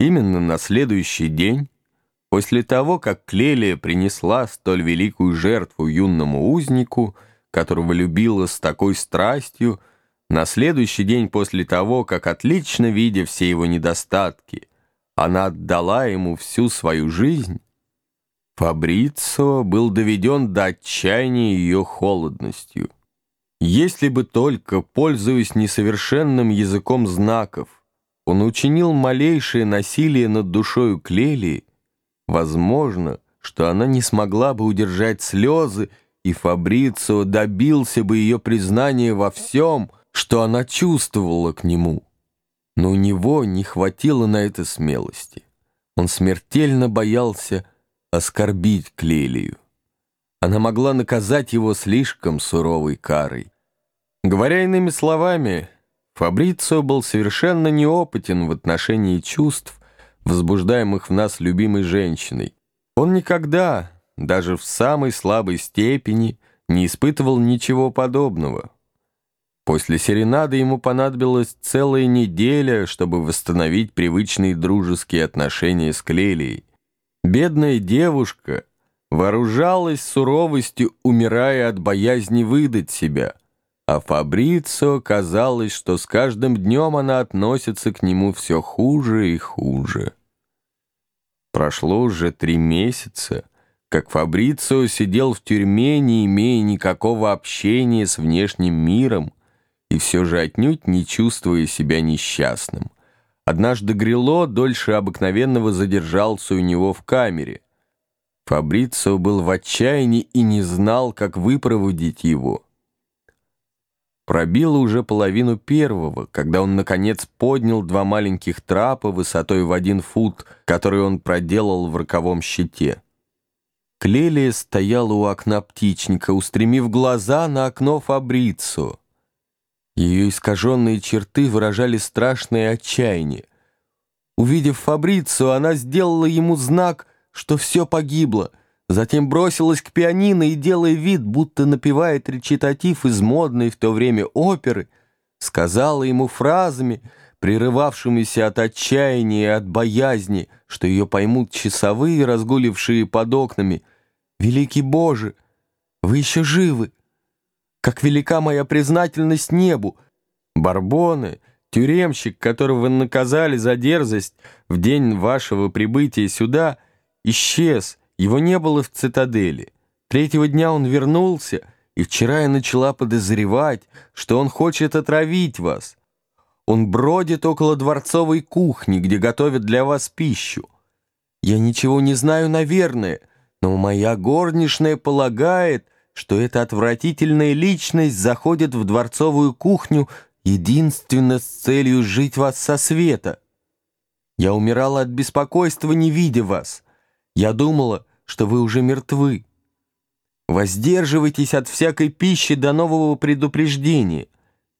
Именно на следующий день, после того, как Клелия принесла столь великую жертву юному узнику, которого любила с такой страстью, на следующий день после того, как, отлично видя все его недостатки, она отдала ему всю свою жизнь, Фабрицо был доведен до отчаяния ее холодностью. Если бы только, пользуясь несовершенным языком знаков, он учинил малейшее насилие над душою Клелии, возможно, что она не смогла бы удержать слезы, и Фабрицио добился бы ее признания во всем, что она чувствовала к нему. Но у него не хватило на это смелости. Он смертельно боялся оскорбить Клелию. Она могла наказать его слишком суровой карой. Говоря иными словами, Фабрицио был совершенно неопытен в отношении чувств, возбуждаемых в нас любимой женщиной. Он никогда, даже в самой слабой степени, не испытывал ничего подобного. После серенады ему понадобилась целая неделя, чтобы восстановить привычные дружеские отношения с Клелией. Бедная девушка вооружалась суровостью, умирая от боязни выдать себя — а Фабрицо казалось, что с каждым днем она относится к нему все хуже и хуже. Прошло уже три месяца, как Фабрицио сидел в тюрьме, не имея никакого общения с внешним миром и все же отнюдь не чувствуя себя несчастным. Однажды Грило дольше обыкновенного задержался у него в камере. Фабрицио был в отчаянии и не знал, как выпроводить его. Пробило уже половину первого, когда он, наконец, поднял два маленьких трапа высотой в один фут, которые он проделал в роковом щите. Клелия стояла у окна птичника, устремив глаза на окно Фабрицу. Ее искаженные черты выражали страшное отчаяние. Увидев Фабрицу, она сделала ему знак, что все погибло — Затем бросилась к пианино и, делая вид, будто напевает речитатив из модной в то время оперы, сказала ему фразами, прерывавшимися от отчаяния и от боязни, что ее поймут часовые, разгулившие под окнами. «Великий Боже, вы еще живы! Как велика моя признательность небу! Барбоны, тюремщик, которого вы наказали за дерзость в день вашего прибытия сюда, исчез» Его не было в цитадели. Третьего дня он вернулся, и вчера я начала подозревать, что он хочет отравить вас. Он бродит около дворцовой кухни, где готовят для вас пищу. Я ничего не знаю, наверное, но моя горничная полагает, что эта отвратительная личность заходит в дворцовую кухню единственно с целью жить вас со света. Я умирала от беспокойства, не видя вас. Я думала, что вы уже мертвы. Воздерживайтесь от всякой пищи до нового предупреждения.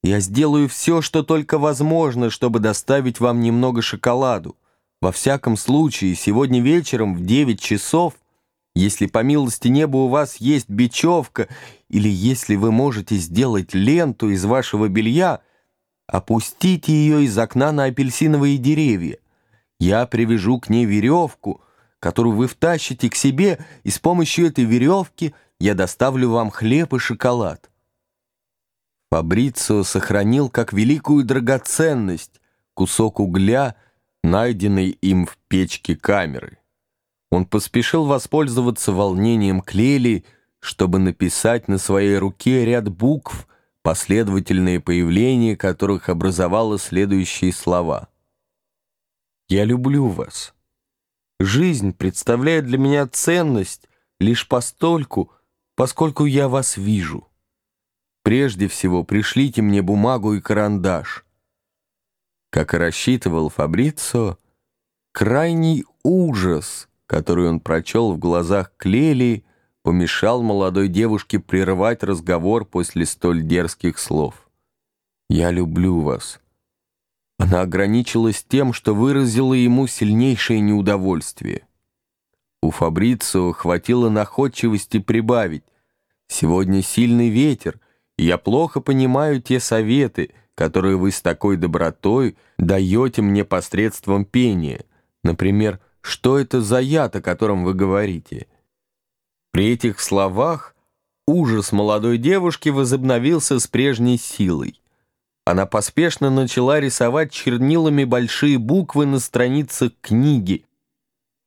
Я сделаю все, что только возможно, чтобы доставить вам немного шоколаду. Во всяком случае, сегодня вечером в 9 часов, если по милости неба у вас есть бечевка, или если вы можете сделать ленту из вашего белья, опустите ее из окна на апельсиновые деревья. Я привяжу к ней веревку — которую вы втащите к себе, и с помощью этой веревки я доставлю вам хлеб и шоколад». Фабрицио сохранил как великую драгоценность кусок угля, найденный им в печке камеры. Он поспешил воспользоваться волнением Клели, чтобы написать на своей руке ряд букв, последовательные появления которых образовало следующие слова. «Я люблю вас». Жизнь представляет для меня ценность лишь постольку, поскольку я вас вижу. Прежде всего, пришлите мне бумагу и карандаш. Как и рассчитывал Фабрицо, крайний ужас, который он прочел в глазах Клелии, помешал молодой девушке прерывать разговор после столь дерзких слов. «Я люблю вас». Она ограничилась тем, что выразила ему сильнейшее неудовольствие. У Фабрицио хватило находчивости прибавить. «Сегодня сильный ветер, и я плохо понимаю те советы, которые вы с такой добротой даете мне посредством пения. Например, «Что это за яд, о котором вы говорите?» При этих словах ужас молодой девушки возобновился с прежней силой. Она поспешно начала рисовать чернилами большие буквы на страницах книги,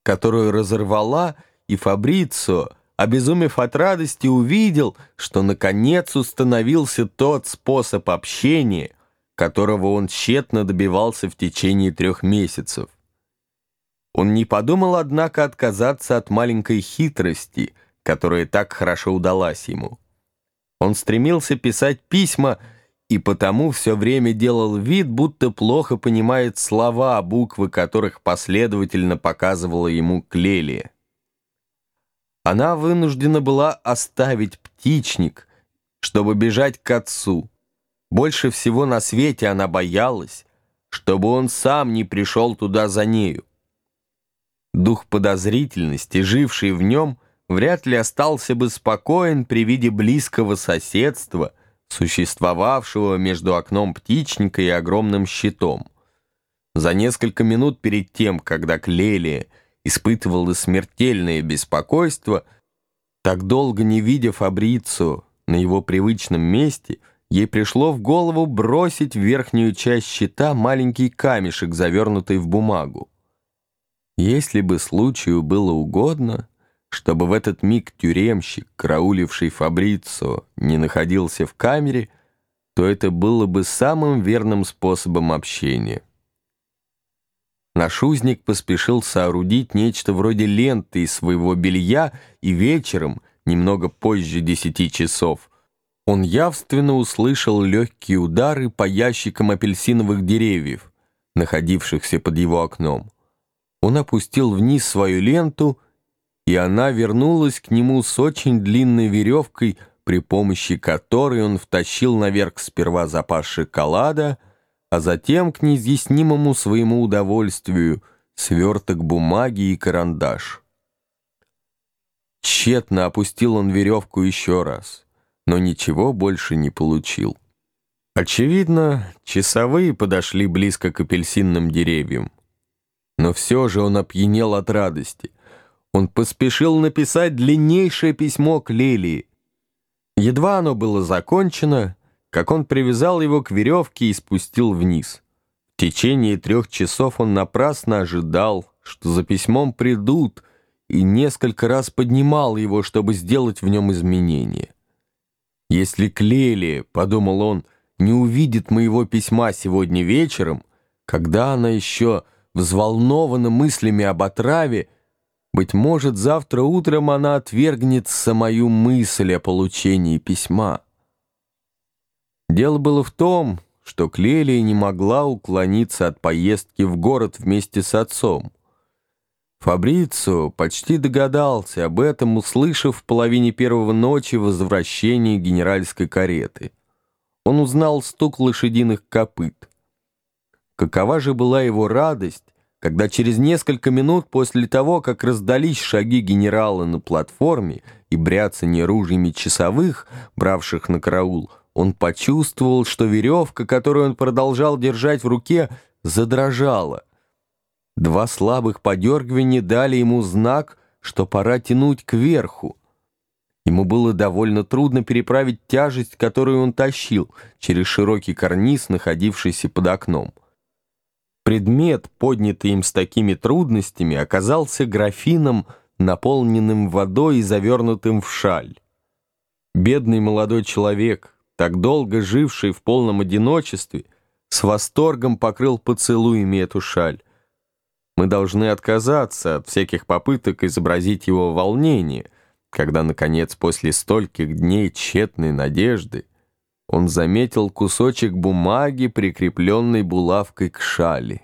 которую разорвала, и Фабрицио, обезумев от радости, увидел, что наконец установился тот способ общения, которого он тщетно добивался в течение трех месяцев. Он не подумал, однако, отказаться от маленькой хитрости, которая так хорошо удалась ему. Он стремился писать письма и потому все время делал вид, будто плохо понимает слова, буквы которых последовательно показывала ему Клелия. Она вынуждена была оставить птичник, чтобы бежать к отцу. Больше всего на свете она боялась, чтобы он сам не пришел туда за нею. Дух подозрительности, живший в нем, вряд ли остался бы спокоен при виде близкого соседства, существовавшего между окном птичника и огромным щитом. За несколько минут перед тем, когда Клелия испытывала смертельное беспокойство, так долго не видя Фабрицу на его привычном месте, ей пришло в голову бросить в верхнюю часть щита маленький камешек, завернутый в бумагу. Если бы случаю было угодно, чтобы в этот миг тюремщик, карауливший Фабрицо, не находился в камере, то это было бы самым верным способом общения. Наш узник поспешил соорудить нечто вроде ленты из своего белья, и вечером, немного позже десяти часов, он явственно услышал легкие удары по ящикам апельсиновых деревьев, находившихся под его окном. Он опустил вниз свою ленту, и она вернулась к нему с очень длинной веревкой, при помощи которой он втащил наверх сперва запас шоколада, а затем, к неизъяснимому своему удовольствию, сверток бумаги и карандаш. Тщетно опустил он веревку еще раз, но ничего больше не получил. Очевидно, часовые подошли близко к апельсинным деревьям. Но все же он опьянел от радости. Он поспешил написать длиннейшее письмо к Лилии. Едва оно было закончено, как он привязал его к веревке и спустил вниз. В течение трех часов он напрасно ожидал, что за письмом придут, и несколько раз поднимал его, чтобы сделать в нем изменения. «Если Клелия, — подумал он, — не увидит моего письма сегодня вечером, когда она еще взволнована мыслями об отраве, быть может, завтра утром она отвергнет самую мысль о получении письма. Дело было в том, что Клелия не могла уклониться от поездки в город вместе с отцом. Фабрицио почти догадался об этом, услышав в половине первого ночи возвращение генеральской кареты. Он узнал стук лошадиных копыт. Какова же была его радость, когда через несколько минут после того, как раздались шаги генерала на платформе и бряцание ружьями часовых, бравших на караул, он почувствовал, что веревка, которую он продолжал держать в руке, задрожала. Два слабых подергивания дали ему знак, что пора тянуть кверху. Ему было довольно трудно переправить тяжесть, которую он тащил, через широкий карниз, находившийся под окном. Предмет, поднятый им с такими трудностями, оказался графином, наполненным водой и завернутым в шаль. Бедный молодой человек, так долго живший в полном одиночестве, с восторгом покрыл поцелуями эту шаль. Мы должны отказаться от всяких попыток изобразить его волнение, когда, наконец, после стольких дней тщетной надежды, он заметил кусочек бумаги, прикрепленный булавкой к шали.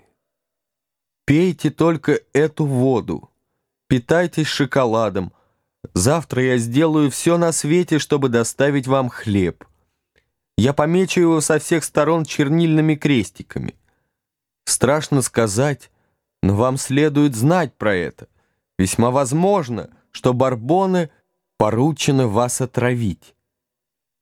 «Пейте только эту воду, питайтесь шоколадом. Завтра я сделаю все на свете, чтобы доставить вам хлеб. Я помечу его со всех сторон чернильными крестиками. Страшно сказать, но вам следует знать про это. Весьма возможно, что Барбоны поручено вас отравить».